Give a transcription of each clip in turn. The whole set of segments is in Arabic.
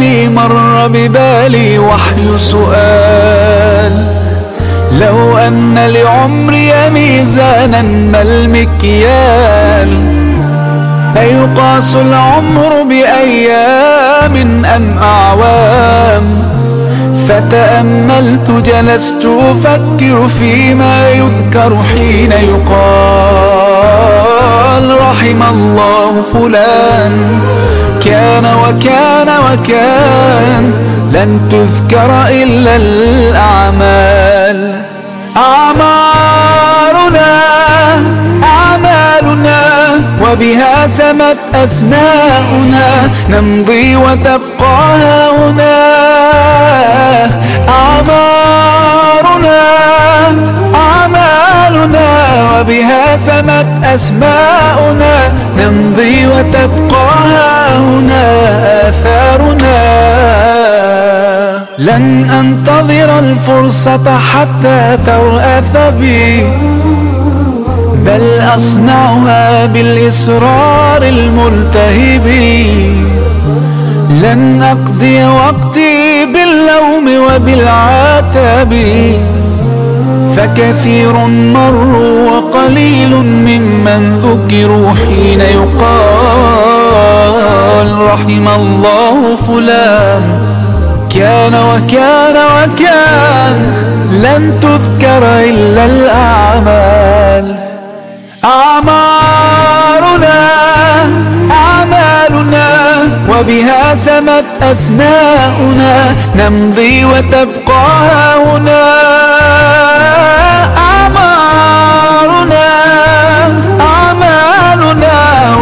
أيامي مر ببالي وحي سؤال. لو أن لعمري ميزانا ما المكيال أيقاس العمر بأيام أم أعوام؟ فتأملت جلست أفكر فيما يذكر حين يقال رحم الله فلان. كان وكان وكان لن تذكر إلا الأعمال. أعمارنا أعمالنا وبها سمت أسماؤنا نمضي وتبقى هنا سمت أسماؤنا نمضي وتبقى هنا آثارنا. لن أنتظر الفرصة حتى ترأث بي بل أصنعها بالإصرار الملتهب. لن أقضي وقتي باللوم وبالعتاب. فكثير مروا وقليل ممن ذكروا حين يقال رحم الله فلان. كان وكان وكان لن تذكر إلا الأعمال. أعمارنا أعمالنا وبها سمت أسماؤنا. نمضي وتبقى هنا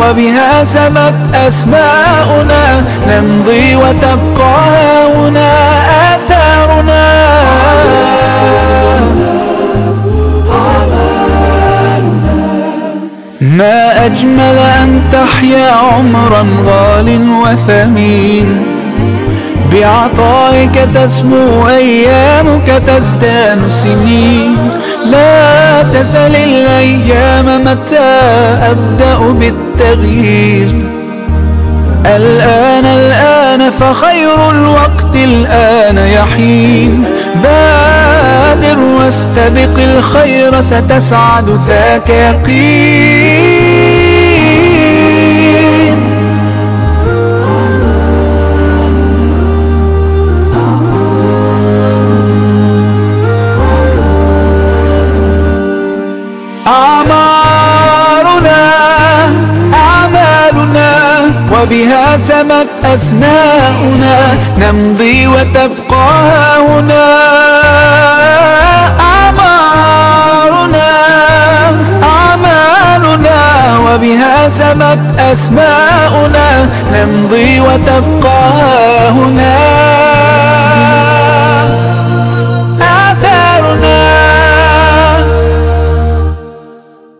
وبها سمت أسماؤنا نمضي وتبقى هنا آثارنا. ما أجمل أن تحيا عمرا غال وثمين. بعطائك تسمو أيامك تزدان سنين. لا تسل الأيام متى أبدأ بالتغيير؟ الآن الآن فخير الوقت الآن يحين. بادر واستبق الخير ستسعد ذاك يقين. وبها سمت أسماؤنا نمضي وتبقى هنا أعمارنا أعمالنا وبها سمت أسماؤنا نمضي وتبقى هنا